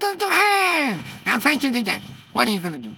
Now fight you to that, What are you gonna do?